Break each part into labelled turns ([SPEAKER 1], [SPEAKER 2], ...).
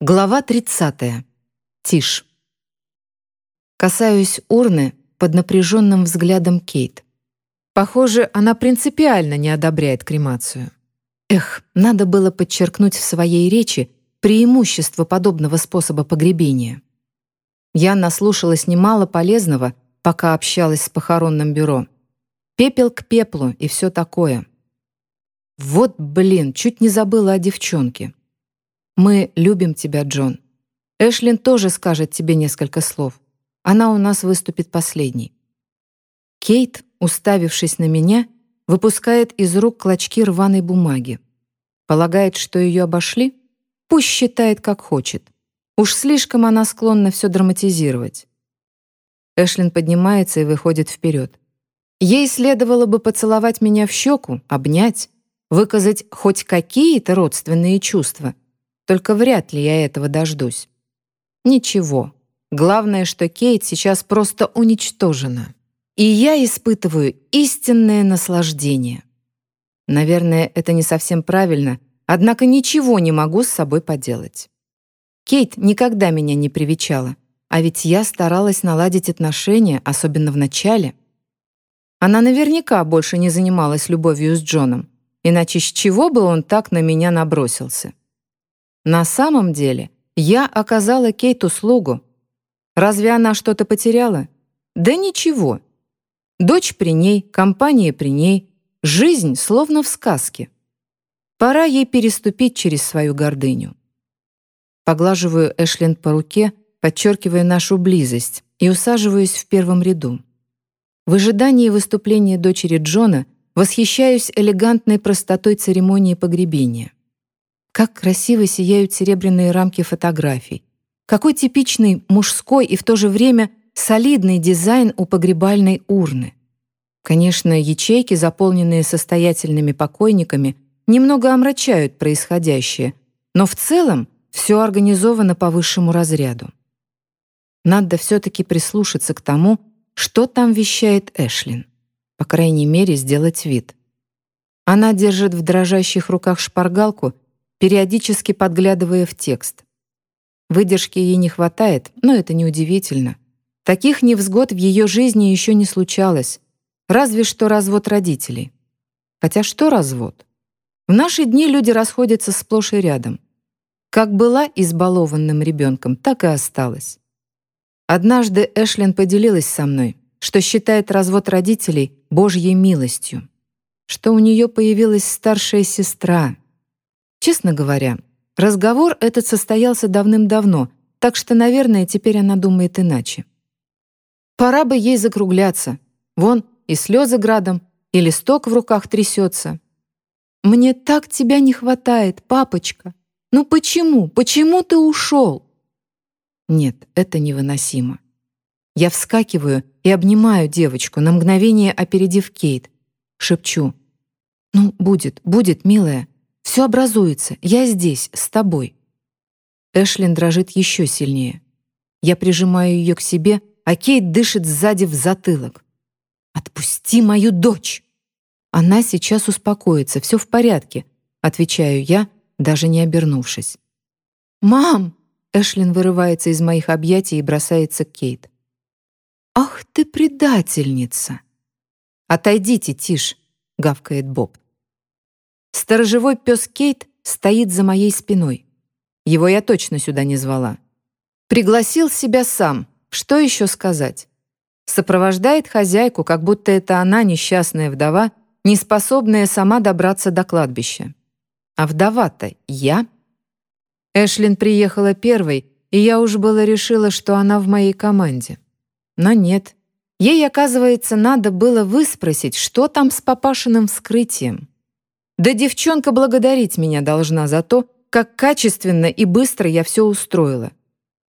[SPEAKER 1] Глава 30. Тишь. Касаюсь урны под напряженным взглядом Кейт. Похоже, она принципиально не одобряет кремацию. Эх, надо было подчеркнуть в своей речи преимущество подобного способа погребения. Я наслушалась немало полезного, пока общалась с похоронным бюро. Пепел к пеплу и все такое. Вот, блин, чуть не забыла о девчонке. Мы любим тебя, Джон. Эшлин тоже скажет тебе несколько слов. Она у нас выступит последней. Кейт, уставившись на меня, выпускает из рук клочки рваной бумаги. Полагает, что ее обошли? Пусть считает, как хочет. Уж слишком она склонна все драматизировать. Эшлин поднимается и выходит вперед. Ей следовало бы поцеловать меня в щеку, обнять, выказать хоть какие-то родственные чувства — только вряд ли я этого дождусь. Ничего. Главное, что Кейт сейчас просто уничтожена. И я испытываю истинное наслаждение. Наверное, это не совсем правильно, однако ничего не могу с собой поделать. Кейт никогда меня не привечала, а ведь я старалась наладить отношения, особенно в начале. Она наверняка больше не занималась любовью с Джоном, иначе с чего бы он так на меня набросился? На самом деле я оказала Кейт услугу. Разве она что-то потеряла? Да ничего. Дочь при ней, компания при ней, жизнь словно в сказке. Пора ей переступить через свою гордыню. Поглаживаю Эшлин по руке, подчеркивая нашу близость, и усаживаюсь в первом ряду. В ожидании выступления дочери Джона восхищаюсь элегантной простотой церемонии погребения. Как красиво сияют серебряные рамки фотографий. Какой типичный мужской и в то же время солидный дизайн у погребальной урны. Конечно, ячейки, заполненные состоятельными покойниками, немного омрачают происходящее, но в целом все организовано по высшему разряду. Надо все-таки прислушаться к тому, что там вещает Эшлин. По крайней мере, сделать вид. Она держит в дрожащих руках шпаргалку — периодически подглядывая в текст. Выдержки ей не хватает, но это неудивительно. Таких невзгод в ее жизни еще не случалось, разве что развод родителей. Хотя что развод? В наши дни люди расходятся сплошь и рядом. Как была избалованным ребенком, так и осталась. Однажды Эшлин поделилась со мной, что считает развод родителей Божьей милостью, что у нее появилась старшая сестра, Честно говоря, разговор этот состоялся давным-давно, так что, наверное, теперь она думает иначе. Пора бы ей закругляться. Вон, и слезы градом, и листок в руках трясется. «Мне так тебя не хватает, папочка! Ну почему? Почему ты ушел?» Нет, это невыносимо. Я вскакиваю и обнимаю девочку, на мгновение опередив Кейт. Шепчу. «Ну, будет, будет, милая. Все образуется. Я здесь, с тобой». Эшлин дрожит еще сильнее. Я прижимаю ее к себе, а Кейт дышит сзади в затылок. «Отпусти мою дочь!» «Она сейчас успокоится, все в порядке», — отвечаю я, даже не обернувшись. «Мам!» — Эшлин вырывается из моих объятий и бросается к Кейт. «Ах ты предательница!» «Отойдите, Тиш!» — гавкает Боб. Сторожевой пес Кейт стоит за моей спиной. Его я точно сюда не звала. Пригласил себя сам. Что еще сказать? Сопровождает хозяйку, как будто это она несчастная вдова, неспособная сама добраться до кладбища. А вдова-то я. Эшлин приехала первой, и я уж было решила, что она в моей команде. Но нет. Ей, оказывается, надо было выспросить, что там с папашиным вскрытием. Да девчонка благодарить меня должна за то, как качественно и быстро я все устроила.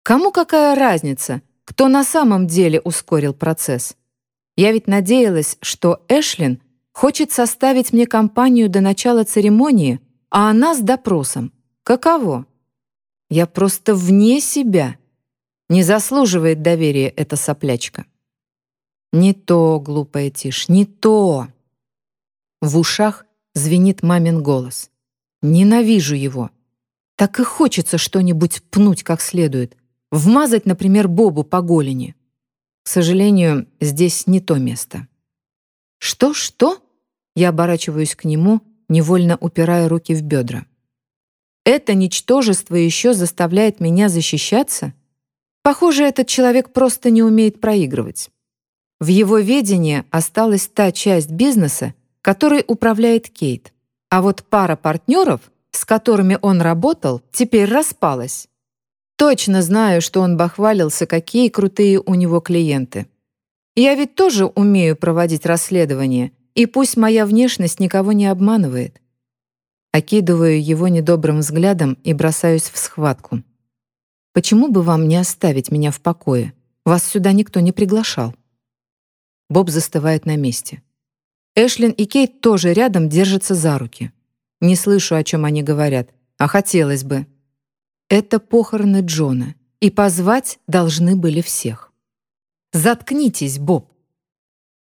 [SPEAKER 1] Кому какая разница, кто на самом деле ускорил процесс? Я ведь надеялась, что Эшлин хочет составить мне компанию до начала церемонии, а она с допросом. Каково? Я просто вне себя. Не заслуживает доверия эта соплячка. Не то, глупая тишь, не то. В ушах звенит мамин голос. Ненавижу его. Так и хочется что-нибудь пнуть как следует. Вмазать, например, Бобу по голени. К сожалению, здесь не то место. «Что-что?» Я оборачиваюсь к нему, невольно упирая руки в бедра. «Это ничтожество еще заставляет меня защищаться?» Похоже, этот человек просто не умеет проигрывать. В его ведении осталась та часть бизнеса, которой управляет Кейт. А вот пара партнеров, с которыми он работал, теперь распалась. Точно знаю, что он бахвалился, какие крутые у него клиенты. Я ведь тоже умею проводить расследование, и пусть моя внешность никого не обманывает. Окидываю его недобрым взглядом и бросаюсь в схватку. Почему бы вам не оставить меня в покое? Вас сюда никто не приглашал». Боб застывает на месте. Эшлин и Кейт тоже рядом держатся за руки. Не слышу, о чем они говорят, а хотелось бы. Это похороны Джона, и позвать должны были всех. «Заткнитесь, Боб!»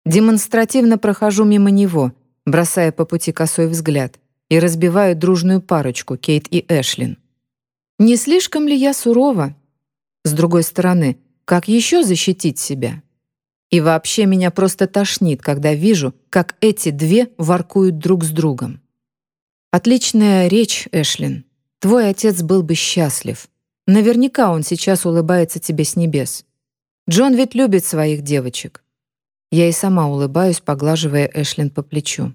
[SPEAKER 1] Демонстративно прохожу мимо него, бросая по пути косой взгляд, и разбиваю дружную парочку Кейт и Эшлин. Не слишком ли я сурова? С другой стороны, как еще защитить себя? И вообще меня просто тошнит, когда вижу, как эти две воркуют друг с другом. Отличная речь, Эшлин. Твой отец был бы счастлив. Наверняка он сейчас улыбается тебе с небес. Джон ведь любит своих девочек. Я и сама улыбаюсь, поглаживая Эшлин по плечу.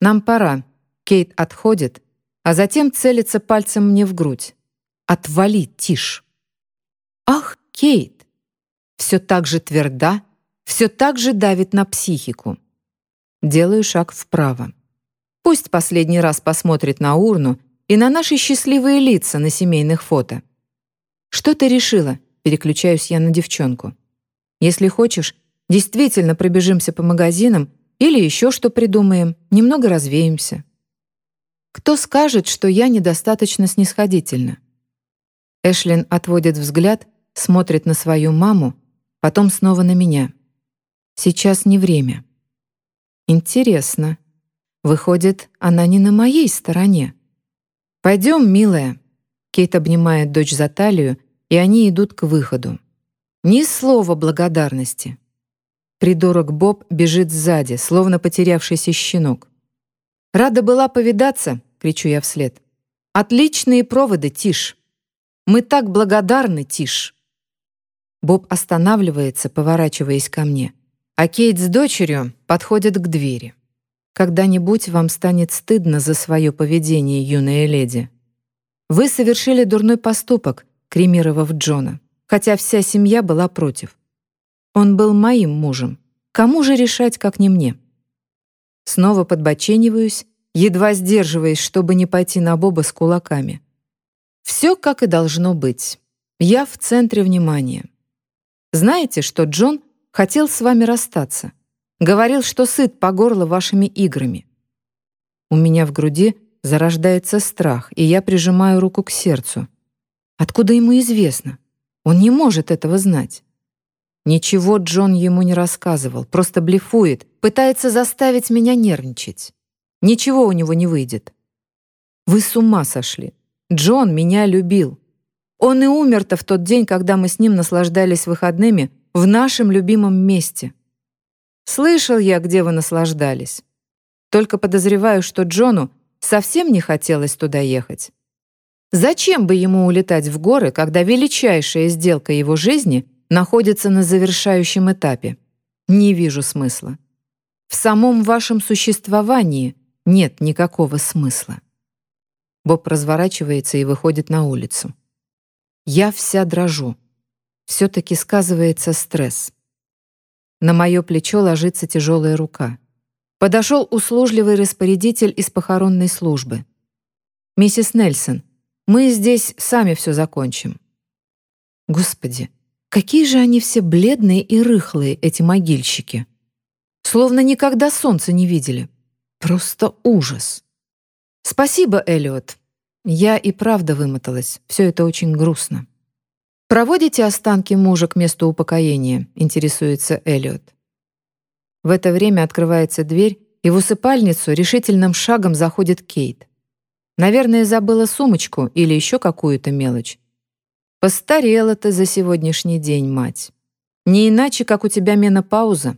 [SPEAKER 1] Нам пора. Кейт отходит, а затем целится пальцем мне в грудь. Отвали, Тиш. Ах, Кейт! Все так же тверда, все так же давит на психику. Делаю шаг вправо. Пусть последний раз посмотрит на урну и на наши счастливые лица на семейных фото. «Что ты решила?» — переключаюсь я на девчонку. «Если хочешь, действительно пробежимся по магазинам или еще что придумаем, немного развеемся». Кто скажет, что я недостаточно снисходительна? Эшлин отводит взгляд, смотрит на свою маму, потом снова на меня. Сейчас не время. Интересно. Выходит, она не на моей стороне. Пойдем, милая. Кейт обнимает дочь за талию, и они идут к выходу. Ни слова благодарности. Придурок Боб бежит сзади, словно потерявшийся щенок. «Рада была повидаться!» — кричу я вслед. «Отличные проводы, Тиш!» Мы так благодарны, Тиш!» Боб останавливается, поворачиваясь ко мне, а Кейт с дочерью подходят к двери. «Когда-нибудь вам станет стыдно за свое поведение, юная леди. Вы совершили дурной поступок, кремировав Джона, хотя вся семья была против. Он был моим мужем. Кому же решать, как не мне?» Снова подбочениваюсь, едва сдерживаясь, чтобы не пойти на Боба с кулаками. Все как и должно быть. Я в центре внимания. Знаете, что Джон хотел с вами расстаться? Говорил, что сыт по горло вашими играми. У меня в груди зарождается страх, и я прижимаю руку к сердцу. Откуда ему известно? Он не может этого знать. Ничего Джон ему не рассказывал, просто блефует, пытается заставить меня нервничать. Ничего у него не выйдет. Вы с ума сошли. Джон меня любил. Он и умер-то в тот день, когда мы с ним наслаждались выходными в нашем любимом месте. Слышал я, где вы наслаждались. Только подозреваю, что Джону совсем не хотелось туда ехать. Зачем бы ему улетать в горы, когда величайшая сделка его жизни находится на завершающем этапе? Не вижу смысла. В самом вашем существовании нет никакого смысла. Боб разворачивается и выходит на улицу. Я вся дрожу. Все-таки сказывается стресс. На мое плечо ложится тяжелая рука. Подошел услужливый распорядитель из похоронной службы. «Миссис Нельсон, мы здесь сами все закончим». Господи, какие же они все бледные и рыхлые, эти могильщики. Словно никогда солнца не видели. Просто ужас. «Спасибо, Эллиот. Я и правда вымоталась. Все это очень грустно». «Проводите останки мужа к месту упокоения?» — интересуется Эллиот. В это время открывается дверь, и в усыпальницу решительным шагом заходит Кейт. Наверное, забыла сумочку или еще какую-то мелочь. Постарела ты за сегодняшний день, мать. Не иначе, как у тебя менопауза.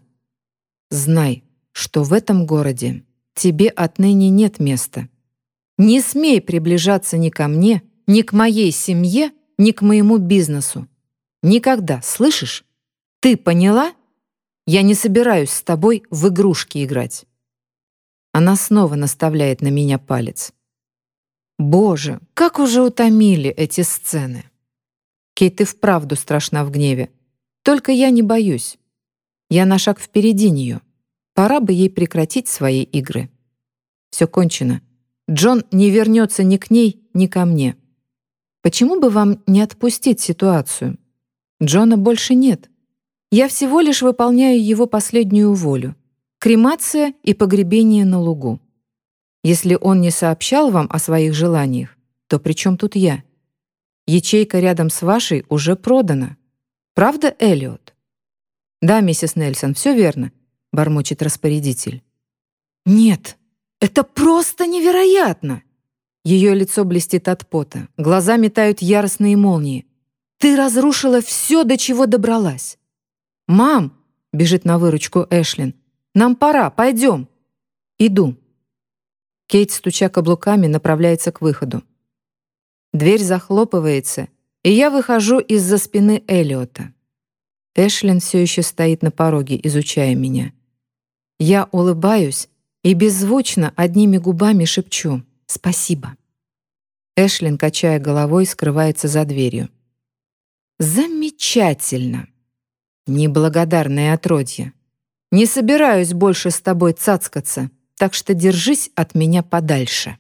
[SPEAKER 1] Знай, что в этом городе тебе отныне нет места. Не смей приближаться ни ко мне, ни к моей семье, ни к моему бизнесу. Никогда, слышишь? Ты поняла? Я не собираюсь с тобой в игрушки играть. Она снова наставляет на меня палец. Боже, как уже утомили эти сцены. Кейт и вправду страшна в гневе. Только я не боюсь. Я на шаг впереди нее. Пора бы ей прекратить свои игры. Все кончено. Джон не вернется ни к ней, ни ко мне. Почему бы вам не отпустить ситуацию? Джона больше нет. Я всего лишь выполняю его последнюю волю — кремация и погребение на лугу. Если он не сообщал вам о своих желаниях, то при чем тут я? Ячейка рядом с вашей уже продана. Правда, Эллиот? Да, миссис Нельсон, все верно бормочет распорядитель. Нет, это просто невероятно. Ее лицо блестит от пота, глаза метают яростные молнии. Ты разрушила все, до чего добралась. Мам, бежит на выручку Эшлин. Нам пора, пойдем. Иду. Кейт, стуча каблуками, направляется к выходу. Дверь захлопывается, и я выхожу из-за спины Элиота. Эшлин все еще стоит на пороге, изучая меня. Я улыбаюсь и беззвучно одними губами шепчу «Спасибо». Эшлин, качая головой, скрывается за дверью. «Замечательно! Неблагодарное отродье! Не собираюсь больше с тобой цацкаться, так что держись от меня подальше».